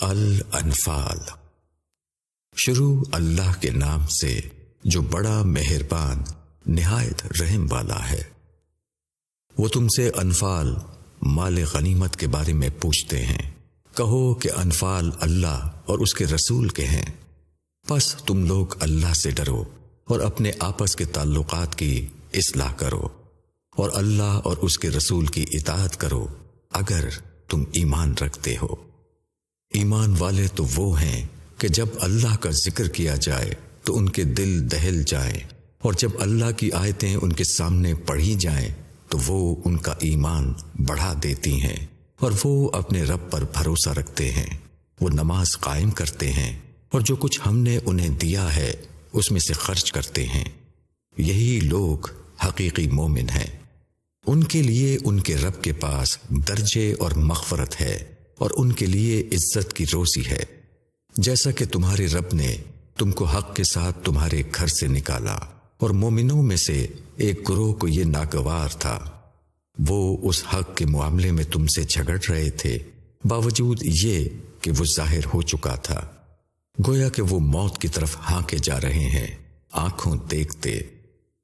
الانفال۔ شروع اللہ کے نام سے جو بڑا مہربان، نہایت رحم والا ہے۔ وہ تم سے انفال، مال غنیمت کے بارے میں پوچھتے ہیں۔ کہو کہ انفال اللہ اور اس کے رسول کے ہیں۔ بس تم لوگ اللہ سے ڈرو اور اپنے آپس کے تعلقات کی اصلاح کرو اور اللہ اور اس کے رسول کی اطاعت کرو اگر تم ایمان رکھتے ہو۔ ایمان والے تو وہ ہیں کہ جب اللہ کا ذکر کیا جائے تو ان کے دل دہل جائیں اور جب اللہ کی آیتیں ان کے سامنے پڑھی جائیں تو وہ ان کا ایمان بڑھا دیتی ہیں اور وہ اپنے رب پر بھروسہ رکھتے ہیں۔ وہ نماز قائم کرتے ہیں اور جو کچھ ہم نے انہیں دیا ہے اس میں سے خرچ کرتے ہیں۔ یہی لوگ حقیقی مومن ہیں۔ ان کے لیے ان کے رب کے پاس درجے اور مغفرت ہے۔ اور ان کے لیے عزت کی روزی ہے۔ جیسا کہ تمہارے رب نے تم کو حق کے ساتھ تمہارے گھر سے نکالا، اور مومنوں میں سے ایک گروہ کو یہ ناگوار تھا۔ وہ اس حق کے معاملے میں تم سے جھگڑ رہے تھے۔ باوجود یہ کہ وہ ظاہر ہو چکا تھا۔ گویا کہ وہ موت کی طرف ہانکے جا رہے ہیں، آنکھوں دیکھتے۔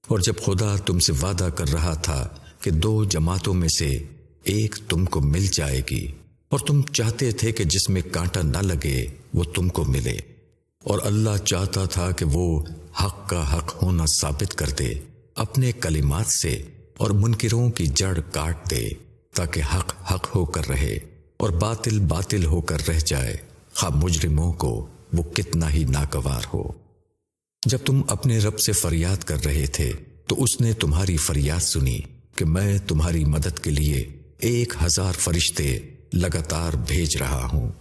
اور جب خدا تم سے وعدہ کر رہا تھا کہ دو جماعتوں میں سے ایک تم کو مل جائے گی اور تم چاہتے تھے کہ جس میں کانٹا نہ لگے، وہ تم کو ملے۔ اور اللہ چاہتا تھا کہ وہ حق کا حق ہونا ثابت کر دے، اپنے کلمات سے اور منکروں کی جڑ کاٹ دے، تاکہ حق حق ہو کر رہے اور باطل باطل ہو کر رہ جائے۔ خواہ مجرموں کو وہ کتنا ہی ناگوار ہو۔ جب تم اپنے رب سے فریاد کر رہے تھے، تو اس نے تمہاری فریاد سنی کہ میں تمہاری مدد کے لیے ایک ہزار فرشتے لگاتار بھیج رہا ہوں۔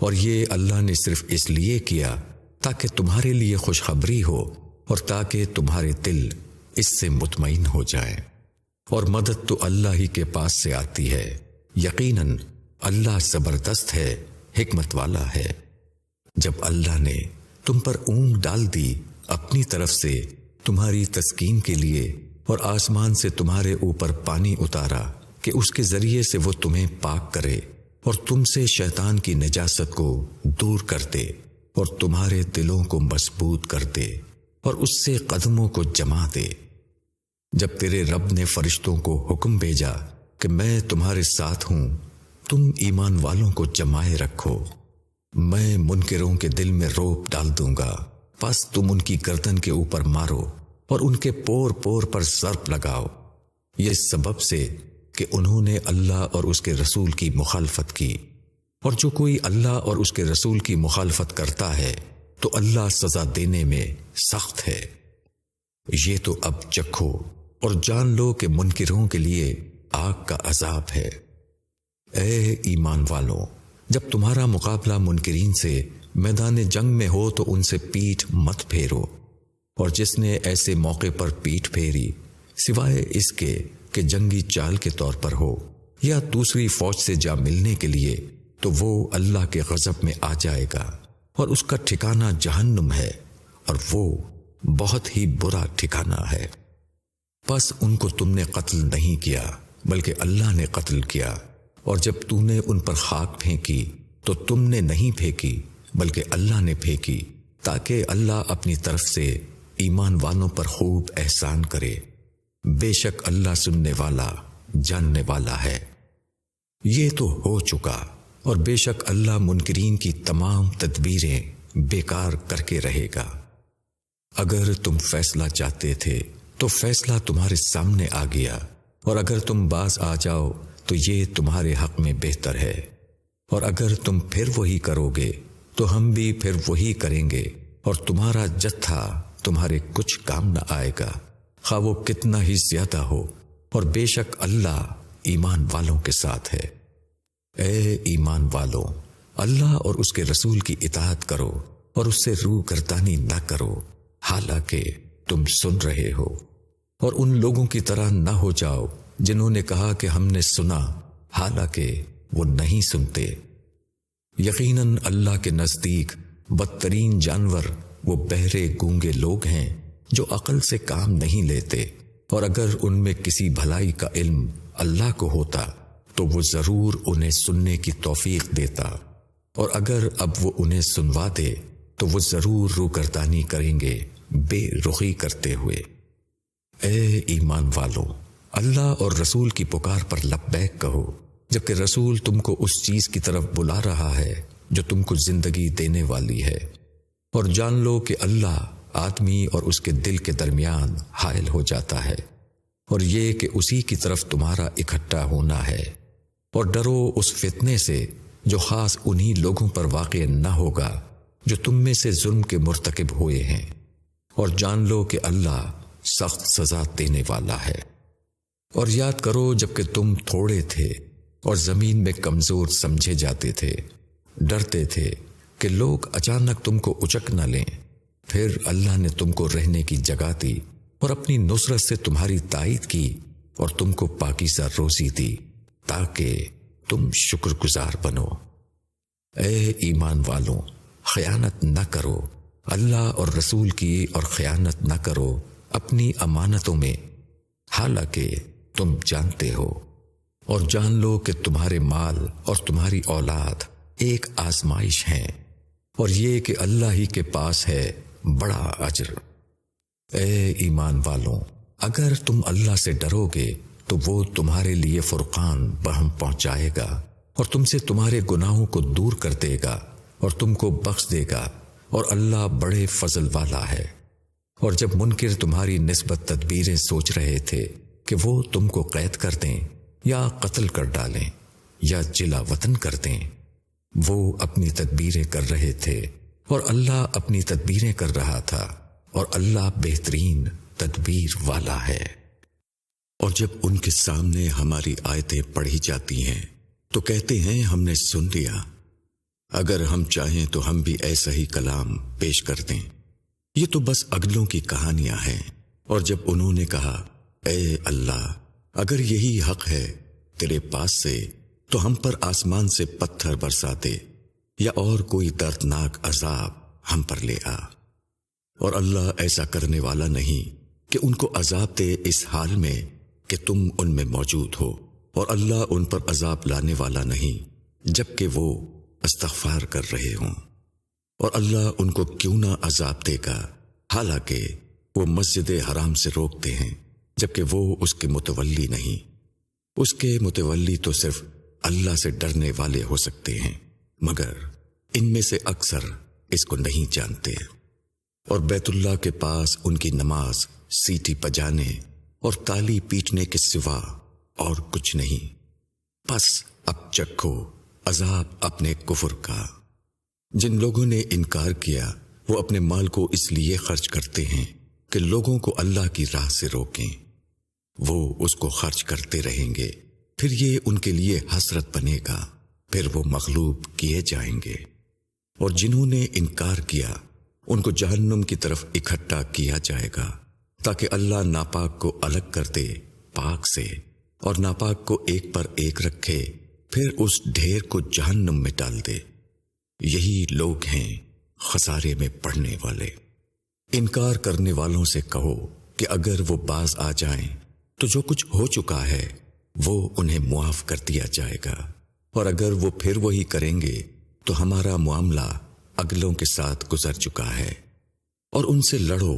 اور یہ اللہ نے صرف اس لیے کیا تاکہ تمہارے لیے خوشخبری ہو اور تاکہ تمہارے دل اس سے مطمئن ہو جائے اور مدد تو اللہ ہی کے پاس سے آتی ہے۔ یقیناً اللہ زبردست ہے، حکمت والا ہے۔ جب اللہ نے تم پر اونگ ڈال دی اپنی طرف سے تمہاری تسکین کے لیے اور آسمان سے تمہارے اوپر پانی اتارا کہ اس کے ذریعے سے وہ تمہیں پاک کرے اور تم سے شیطان کی نجاست کو دور کر دے اور تمہارے دلوں کو مضبوط کر دے اور اس سے قدموں کو جما دے۔ جب تیرے رب نے فرشتوں کو حکم بھیجا کہ میں تمہارے ساتھ ہوں، تم ایمان والوں کو جمائے رکھو۔ میں منکروں کے دل میں روپ ڈال دوں گا۔ بس تم ان کی گردن کے اوپر مارو اور ان کے پور پور پر سرپ لگاؤ۔ یہ سبب سے کہ انہوں نے اللہ اور اس کے رسول کی مخالفت کی۔ اور جو کوئی اللہ اور اس کے رسول کی مخالفت کرتا ہے، تو اللہ سزا دینے میں سخت ہے۔ یہ تو اب چکھو اور جان لو کہ منکروں کے لیے آگ کا عذاب ہے۔ اے ایمان والوں جب تمہارا مقابلہ منکرین سے میدان جنگ میں ہو، تو ان سے پیٹ مت پھیرو۔ اور جس نے ایسے موقع پر پیٹ پھیری، سوائے اس کے کہ جنگی چال کے طور پر ہو یا دوسری فوج سے جا ملنے کے لیے، تو وہ اللہ کے غضب میں آ جائے گا اور اس کا ٹھکانہ جہنم ہے اور وہ بہت ہی برا ٹھکانہ ہے۔ بس ان کو تم نے قتل نہیں کیا، بلکہ اللہ نے قتل کیا۔ اور جب تو نے ان پر خاک پھینکی، تو تم نے نہیں پھینکی، بلکہ اللہ نے پھینکی، تاکہ اللہ اپنی طرف سے ایمان والوں پر خوب احسان کرے۔ بے شک اللہ سننے والا، جاننے والا ہے۔ یہ تو ہو چکا، اور بے شک اللہ منکرین کی تمام تدبیریں بیکار کر کے رہے گا۔ اگر تم فیصلہ چاہتے تھے، تو فیصلہ تمہارے سامنے آ گیا۔ اور اگر تم باز آ جاؤ، تو یہ تمہارے حق میں بہتر ہے۔ اور اگر تم پھر وہی کرو گے، تو ہم بھی پھر وہی کریں گے۔ اور تمہارا جتھا تمہارے کچھ کام نہ آئے گا۔ خواہ وہ کتنا ہی زیادہ ہو اور بے شک اللہ ایمان والوں کے ساتھ ہے۔ اے ایمان والوں، اللہ اور اس کے رسول کی اطاعت کرو اور اس سے روح گردانی نہ کرو۔ حالانکہ تم سن رہے ہو۔ اور ان لوگوں کی طرح نہ ہو جاؤ جنہوں نے کہا کہ ہم نے سنا، حالانکہ وہ نہیں سنتے۔ یقیناً اللہ کے نزدیک بدترین جانور، وہ بہرے گونگے لوگ ہیں۔ جو عقل سے کام نہیں لیتے اور اگر ان میں کسی بھلائی کا علم اللہ کو ہوتا تو وہ ضرور انہیں سننے کی توفیق دیتا اور اگر اب وہ انہیں سنوا دے تو وہ ضرور رو کردانی کریں گے بے رخی کرتے ہوئے۔ اے ایمان والو، اللہ اور رسول کی پکار پر لبیک کہو، جبکہ رسول تم کو اس چیز کی طرف بلا رہا ہے جو تم کو زندگی دینے والی ہے۔ اور جان لو کہ اللہ آدمی اور اس کے دل کے درمیان حائل ہو جاتا ہے اور یہ کہ اسی کی طرف تمہارا اکٹھا ہونا ہے اور ڈرو اس فتنے سے جو خاص انہی لوگوں پر واقع نہ ہوگا جو تم میں سے ظلم کے مرتکب ہوئے ہیں اور جان لو کہ اللہ سخت سزا دینے والا ہے۔ اور یاد کرو جبکہ تم تھوڑے تھے اور زمین میں کمزور سمجھے جاتے تھے، ڈرتے تھے کہ لوگ اچانک تم کو اچک نہ لیں۔ پھر اللہ نے تم کو رہنے کی جگہ دی اور اپنی نصرت سے تمہاری تائید کی اور تم کو پاکیزہ روزی دی تاکہ تم شکر گزار بنو۔ اے ایمان والوں، خیانت نہ کرو۔ اللہ اور رسول کی اور خیانت نہ کرو۔ اپنی امانتوں میں، حالانکہ تم جانتے ہو۔ اور جان لو کہ تمہارے مال اور تمہاری اولاد ایک آزمائش ہیں اور یہ کہ اللہ ہی کے پاس ہے۔ بڑا اجر۔ اے ایمان والوں، اگر تم اللہ سے ڈرو گے، تو وہ تمہارے لیے فرقان بہم پہنچائے گا، اور تم سے تمہارے گناہوں کو دور کر دے گا، اور تم کو بخش دے گا، اور اللہ بڑے فضل والا ہے۔ اور جب منکر تمہاری نسبت تدبیریں سوچ رہے تھے کہ وہ تم کو قید کر دیں، یا قتل کر ڈالیں، یا جلا وطن کر دیں، وہ اپنی تدبیریں کر رہے تھے۔ اور اللہ اپنی تدبیریں کر رہا تھا اور اللہ بہترین تدبیر والا ہے۔ اور جب ان کے سامنے ہماری آیتیں پڑھی جاتی ہیں، تو کہتے ہیں، ہم نے سن لیا۔ اگر ہم چاہیں تو ہم بھی ایسا ہی کلام پیش کر دیں۔ یہ تو بس اگلوں کی کہانیاں ہیں۔ اور جب انہوں نے کہا، اے اللہ، اگر یہی حق ہے تیرے پاس سے، تو ہم پر آسمان سے پتھر برسا دے یا اور کوئی دردناک عذاب ہم پر لے آ۔ اور اللہ ایسا کرنے والا نہیں کہ ان کو عذاب دے اس حال میں کہ تم ان میں موجود ہو۔ اور اللہ ان پر عذاب لانے والا نہیں جبکہ وہ استغفار کر رہے ہوں۔ اور اللہ ان کو کیوں نہ عذاب دے گا؟ حالانکہ وہ مسجد حرام سے روکتے ہیں جبکہ وہ اس کے متولی نہیں۔ اس کے متولی تو صرف اللہ سے ڈرنے والے ہو سکتے ہیں، مگر ان میں سے اکثر اس کو نہیں جانتے۔ اور بیت اللہ کے پاس ان کی نماز سیٹی پجانے اور تالی پیٹنے کے سوا اور کچھ نہیں۔ بس اب چکھو عذاب اپنے کفر کا۔ جن لوگوں نے انکار کیا، وہ اپنے مال کو اس لیے خرچ کرتے ہیں کہ لوگوں کو اللہ کی راہ سے روکیں۔ وہ اس کو خرچ کرتے رہیں گے، پھر یہ ان کے لیے حسرت بنے گا، پھر وہ مغلوب کیے جائیں گے۔ اور جنہوں نے انکار کیا، ان کو جہنم کی طرف اکٹھا کیا جائے گا، تاکہ اللہ ناپاک کو الگ کر دے پاک سے اور ناپاک کو ایک پر ایک رکھے، پھر اس ڈھیر کو جہنم میں ڈال دے۔ یہی لوگ ہیں خسارے میں پڑھنے والے۔ انکار کرنے والوں سے کہو کہ اگر وہ باز آ جائیں تو جو کچھ ہو چکا ہے، وہ انہیں معاف کر دیا جائے گا۔ اور اگر وہ پھر وہی کریں گے تو ہمارا معاملہ اگلوں کے ساتھ گزر چکا ہے اور ان سے لڑو،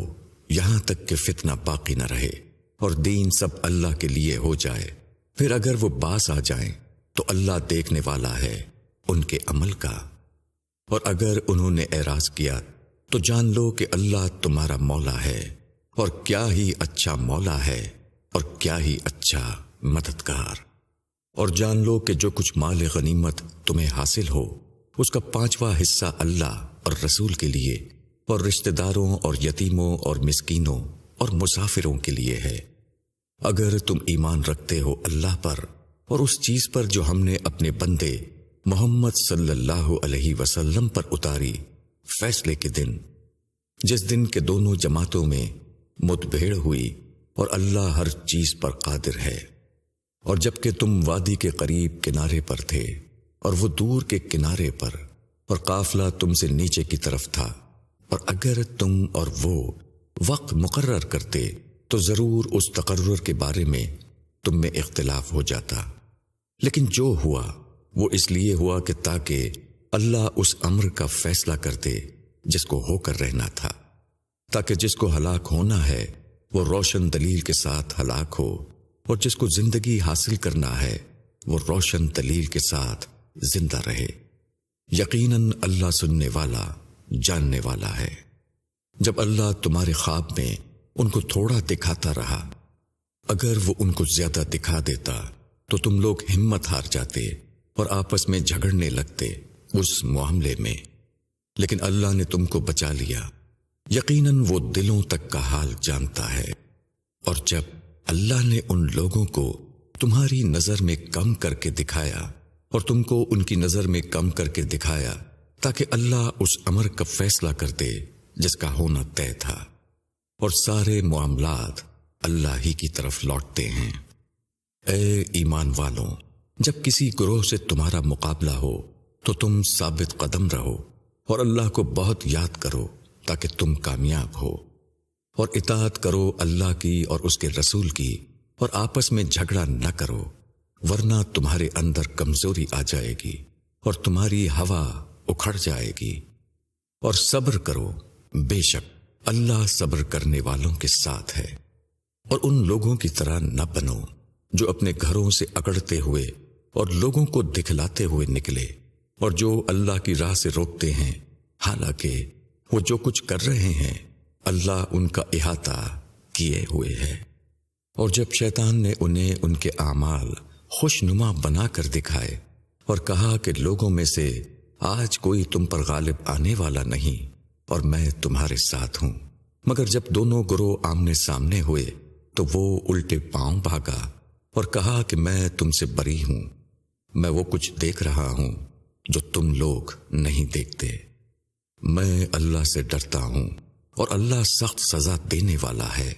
یہاں تک کہ فتنہ باقی نہ رہے اور دین سب اللہ کے لیے ہو جائے۔ پھر اگر وہ باس آ جائیں تو اللہ دیکھنے والا ہے ان کے عمل کا۔ اور اگر انہوں نے اعراض کیا تو جان لو کہ اللہ تمہارا مولا ہے اور کیا ہی اچھا مولا ہے اور کیا ہی اچھا مددگار۔ اور جان لو کہ جو کچھ مال غنیمت تمہیں حاصل ہو اس کا پانچواں حصہ اللہ اور رسول کے لیے اور رشتہ داروں اور یتیموں اور مسکینوں اور مسافروں کے لیے ہے۔ اگر تم ایمان رکھتے ہو اللہ پر اور اس چیز پر جو ہم نے اپنے بندے محمد صلی اللہ علیہ وسلم پر اتاری، فیصلے کے دن، جس دن کے دونوں جماعتوں میں متبھیڑ ہوئی اور اللہ ہر چیز پر قادر ہے۔ اور جبکہ تم وادی کے قریب کنارے پر تھے اور وہ دور کے کنارے پر، اور قافلہ تم سے نیچے کی طرف تھا۔ اور اگر تم اور وہ وقت مقرر کرتے، تو ضرور اس تقرر کے بارے میں تم میں اختلاف ہو جاتا۔ لیکن جو ہوا، وہ اس لیے ہوا کہ تاکہ اللہ اس امر کا فیصلہ کر دے جس کو ہو کر رہنا تھا۔ تاکہ جس کو ہلاک ہونا ہے، وہ روشن دلیل کے ساتھ ہلاک ہو، اور جس کو زندگی حاصل کرنا ہے، وہ روشن دلیل کے ساتھ زندہ رہے۔ یقیناً اللہ سننے والا، جاننے والا ہے۔ جب اللہ تمہارے خواب میں ان کو تھوڑا دکھاتا رہا، اگر وہ ان کو زیادہ دکھا دیتا، تو تم لوگ ہمت ہار جاتے اور آپس میں جھگڑنے لگتے اس معاملے میں۔ لیکن اللہ نے تم کو بچا لیا۔ یقیناً وہ دلوں تک کا حال جانتا ہے۔ اور جب اللہ نے ان لوگوں کو تمہاری نظر میں کم کر کے دکھایا اور تم کو ان کی نظر میں کم کر کے دکھایا تاکہ اللہ اس امر کا فیصلہ کر دے جس کا ہونا طے تھا۔ اور سارے معاملات اللہ ہی کی طرف لوٹتے ہیں۔ اے ایمان والوں، جب کسی گروہ سے تمہارا مقابلہ ہو، تو تم ثابت قدم رہو اور اللہ کو بہت یاد کرو تاکہ تم کامیاب ہو۔ اور اطاعت کرو اللہ کی اور اس کے رسول کی اور آپس میں جھگڑا نہ کرو۔ ورنہ تمہارے اندر کمزوری آ جائے گی اور تمہاری ہوا اکھڑ جائے گی۔ اور صبر کرو، بے شک اللہ صبر کرنے والوں کے ساتھ ہے۔ اور ان لوگوں کی طرح نہ بنو جو اپنے گھروں سے اکڑتے ہوئے اور لوگوں کو دکھلاتے ہوئے نکلے۔ اور جو اللہ کی راہ سے روکتے ہیں، حالانکہ وہ جو کچھ کر رہے ہیں، اللہ ان کا احاطہ کیے ہوئے ہے۔ اور جب شیطان نے انہیں ان کے اعمال خوش نما بنا کر دکھائے اور کہا کہ لوگوں میں سے آج کوئی تم پر غالب آنے والا نہیں اور میں تمہارے ساتھ ہوں۔ مگر جب دونوں گروہ آمنے سامنے ہوئے تو وہ الٹے پاؤں بھاگا اور کہا کہ میں تم سے بری ہوں۔ میں وہ کچھ دیکھ رہا ہوں جو تم لوگ نہیں دیکھتے۔ میں اللہ سے ڈرتا ہوں اور اللہ سخت سزا دینے والا ہے۔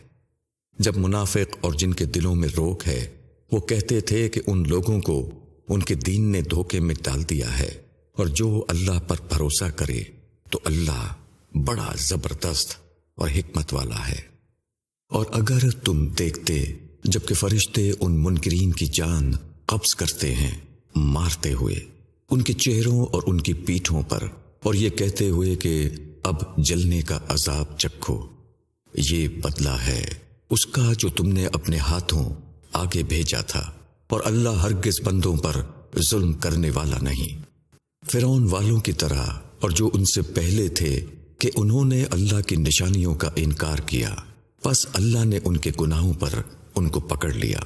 جب منافق اور جن کے دلوں میں روک ہے وہ کہتے تھے کہ ان لوگوں کو ان کے دین نے دھوکے میں ڈال دیا ہے اور جو اللہ پر بھروسہ کرے تو اللہ بڑا زبردست اور حکمت والا ہے۔ اور اگر تم دیکھتے جبکہ فرشتے ان منکرین کی جان قبض کرتے ہیں، مارتے ہوئے، ان کے چہروں اور ان کی پیٹھوں پر، اور یہ کہتے ہوئے کہ اب جلنے کا عذاب چکھو، یہ بدلہ ہے۔ اس کا جو تم نے اپنے ہاتھوں آگے بھیجا تھا اور اللہ ہرگز بندوں پر ظلم کرنے والا نہیں۔ فرون والوں کی طرح اور جو ان سے پہلے تھے کہ انہوں نے اللہ کی نشانیوں کا انکار کیا، بس اللہ نے ان کے گناہوں پر ان کو پکڑ لیا۔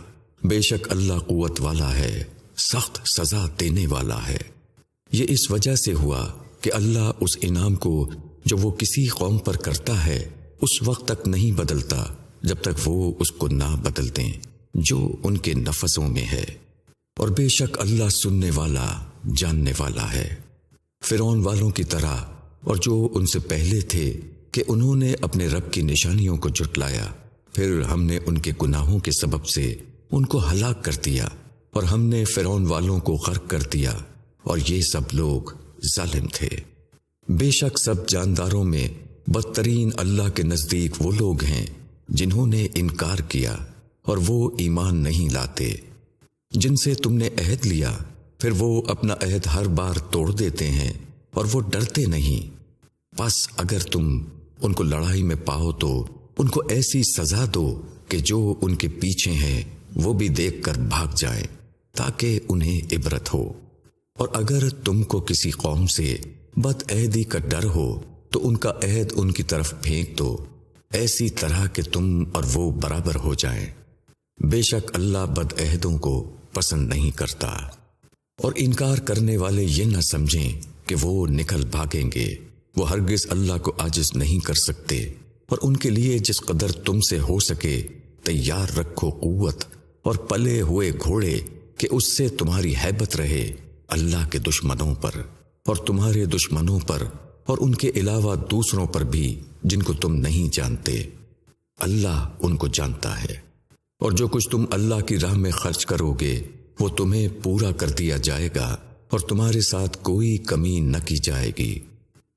بے شک اللہ قوت والا ہے، سخت سزا دینے والا ہے۔ یہ اس وجہ سے ہوا کہ اللہ اس انعام کو جو وہ کسی قوم پر کرتا ہے، اس وقت تک نہیں بدلتا جب تک وہ اس کو نہ بدل دیں۔ جو ان کے نفسوں میں ہے۔ اور بے شک اللہ سننے والا، جاننے والا ہے۔ فرون والوں کی طرح، اور جو ان سے پہلے تھے کہ انہوں نے اپنے رب کی نشانیوں کو جٹلایا پھر ہم نے ان کے گناہوں کے سبب سے ان کو ہلاک کر دیا، اور ہم نے فرون والوں کو غرق کر دیا۔ اور یہ سب لوگ ظالم تھے۔ بے شک سب جانداروں میں بدترین اللہ کے نزدیک وہ لوگ ہیں جنہوں نے انکار کیا۔ اور وہ ایمان نہیں لاتے۔ جن سے تم نے عہد لیا، پھر وہ اپنا عہد ہر بار توڑ دیتے ہیں اور وہ ڈرتے نہیں۔ بس اگر تم ان کو لڑائی میں پاؤ تو ان کو ایسی سزا دو کہ جو ان کے پیچھے ہیں، وہ بھی دیکھ کر بھاگ جائیں تاکہ انہیں عبرت ہو۔ اور اگر تم کو کسی قوم سے بد عہدی کا ڈر ہو، تو ان کا عہد ان کی طرف پھینک دو۔ ایسی طرح کہ تم اور وہ برابر ہو جائیں۔ بے شک اللہ بد عہدوں کو پسند نہیں کرتا۔ اور انکار کرنے والے یہ نہ سمجھیں کہ وہ نکل بھاگیں گے۔ وہ ہرگز اللہ کو آجز نہیں کر سکتے۔ اور ان کے لیے جس قدر تم سے ہو سکے، تیار رکھو قوت اور پلے ہوئے گھوڑے کہ اس سے تمہاری حیبت رہے اللہ کے دشمنوں پر۔ اور تمہارے دشمنوں پر اور ان کے علاوہ دوسروں پر بھی جن کو تم نہیں جانتے۔ اللہ ان کو جانتا ہے۔ اور جو کچھ تم اللہ کی راہ میں خرچ کرو گے، وہ تمہیں پورا کر دیا جائے گا اور تمہارے ساتھ کوئی کمی نہ کی جائے گی۔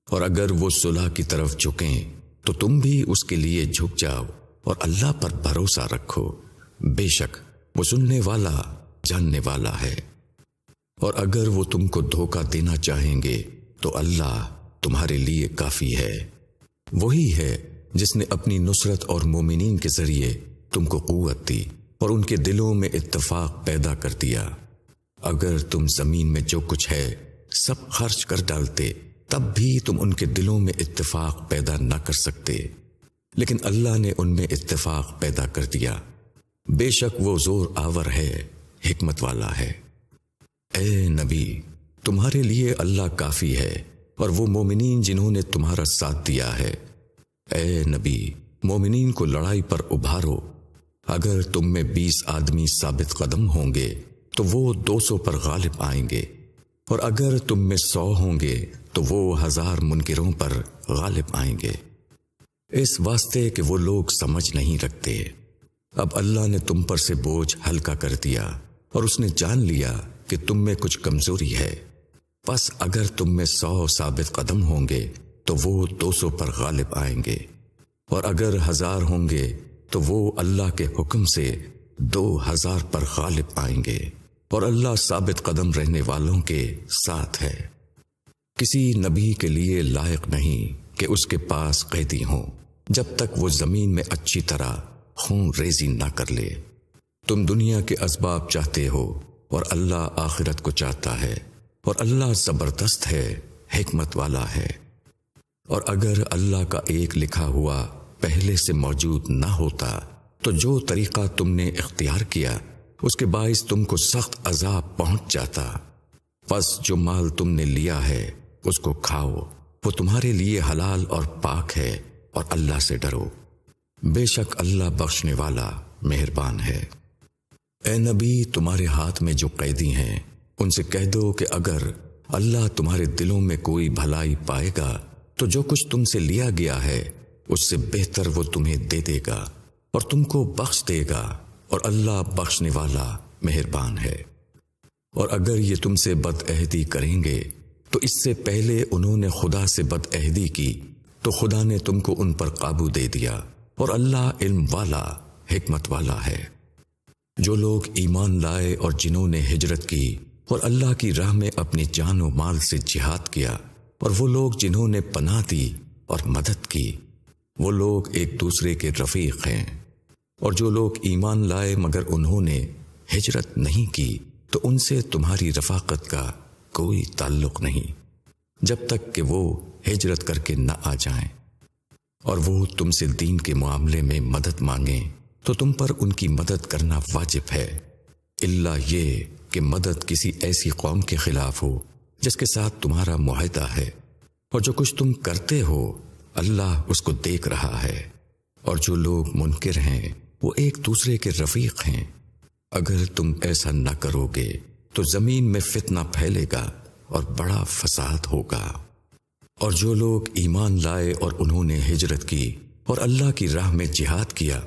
اور اگر وہ صلح کی طرف جھکیں، تو تم بھی اس کے لیے جھک جاؤ اور اللہ پر بھروسہ رکھو۔ بے شک، وہ سننے والا، جاننے والا ہے۔ اور اگر وہ تم کو دھوکہ دینا چاہیں گے، تو اللہ تمہارے لیے کافی ہے۔ وہی ہے جس نے اپنی نصرت اور مومنین کے ذریعے تم کو قوت دی اور ان کے دلوں میں اتفاق پیدا کر دیا۔ اگر تم زمین میں جو کچھ ہے سب خرچ کر ڈالتے، تب بھی تم ان کے دلوں میں اتفاق پیدا نہ کر سکتے۔ لیکن اللہ نے ان میں اتفاق پیدا کر دیا۔ بے شک وہ زور آور ہے، حکمت والا ہے۔ اے نبی، تمہارے لیے اللہ کافی ہے اور وہ مومنین جنہوں نے تمہارا ساتھ دیا ہے۔ اے نبی، مومنین کو لڑائی پر ابھارو۔ اگر تم میں بیس آدمی ثابت قدم ہوں گے، تو وہ دو سو پر غالب آئیں گے۔ اور اگر تم میں سو ہوں گے، تو وہ ہزار منکروں پر غالب آئیں گے۔ اس واسطے کہ وہ لوگ سمجھ نہیں رکھتے۔ اب اللہ نے تم پر سے بوجھ ہلکا کر دیا اور اس نے جان لیا کہ تم میں کچھ کمزوری ہے۔ بس اگر تم میں سو ثابت قدم ہوں گے، تو وہ دو سو پر غالب آئیں گے۔ اور اگر ہزار ہوں گے تو وہ اللہ کے حکم سے دو ہزار پر غالب آئیں گے اور اللہ ثابت قدم رہنے والوں کے ساتھ ہے۔ کسی نبی کے لیے لائق نہیں کہ اس کے پاس قیدی ہوں۔ جب تک وہ زمین میں اچھی طرح خون ریزی نہ کر لے۔ تم دنیا کے اسباب چاہتے ہو اور اللہ آخرت کو چاہتا ہے اور اللہ زبردست ہے، حکمت والا ہے۔ اور اگر اللہ کا ایک لکھا ہوا پہلے سے موجود نہ ہوتا، تو جو طریقہ تم نے اختیار کیا، اس کے باعث تم کو سخت عذاب پہنچ جاتا۔ پس جو مال تم نے لیا ہے، اس کو کھاؤ۔ وہ تمہارے لیے حلال اور پاک ہے، اور اللہ سے ڈرو۔ بے شک اللہ بخشنے والا مہربان ہے۔ اے نبی، تمہارے ہاتھ میں جو قیدی ہیں، ان سے کہہ دو کہ اگر اللہ تمہارے دلوں میں کوئی بھلائی پائے گا، تو جو کچھ تم سے لیا گیا ہے اس سے بہتر وہ تمہیں دے دے گا اور تم کو بخش دے گا اور اللہ بخشنے والا مہربان ہے۔ اور اگر یہ تم سے بد عہدی کریں گے، تو اس سے پہلے انہوں نے خدا سے بد عہدی کی، تو خدا نے تم کو ان پر قابو دے دیا۔ اور اللہ علم والا، حکمت والا ہے۔ جو لوگ ایمان لائے اور جنہوں نے ہجرت کی، اور اللہ کی راہ میں اپنی جان و مال سے جہاد کیا، اور وہ لوگ جنہوں نے پناہ دی اور مدد کی۔ وہ لوگ ایک دوسرے کے رفیق ہیں۔ اور جو لوگ ایمان لائے مگر انہوں نے ہجرت نہیں کی، تو ان سے تمہاری رفاقت کا کوئی تعلق نہیں۔ جب تک کہ وہ ہجرت کر کے نہ آ جائیں اور وہ تم سے دین کے معاملے میں مدد مانگیں، تو تم پر ان کی مدد کرنا واجب ہے۔ اللہ یہ کہ مدد کسی ایسی قوم کے خلاف ہو جس کے ساتھ تمہارا معاہدہ ہے۔ اور جو کچھ تم کرتے ہو اللہ اس کو دیکھ رہا ہے اور جو لوگ منکر ہیں، وہ ایک دوسرے کے رفیق ہیں۔ اگر تم ایسا نہ کرو گے، تو زمین میں فتنہ پھیلے گا اور بڑا فساد ہوگا۔ اور جو لوگ ایمان لائے اور انہوں نے ہجرت کی اور اللہ کی راہ میں جہاد کیا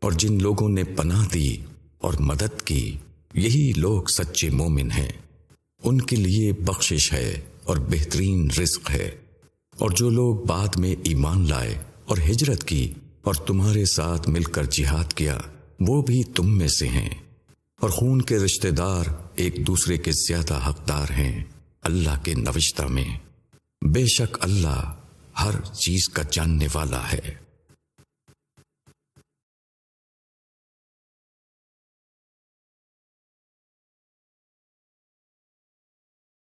اور جن لوگوں نے پناہ دی اور مدد کی، یہی لوگ سچے مومن ہیں۔ ان کے لیے بخشش ہے اور بہترین رزق ہے۔ اور جو لوگ بعد میں ایمان لائے اور ہجرت کی اور تمہارے ساتھ مل کر جہاد کیا، وہ بھی تم میں سے ہیں۔ اور خون کے رشتہ دار ایک دوسرے کے زیادہ حقدار ہیں، اللہ کے نوشتہ میں۔ بے شک اللہ ہر چیز کا جاننے والا ہے۔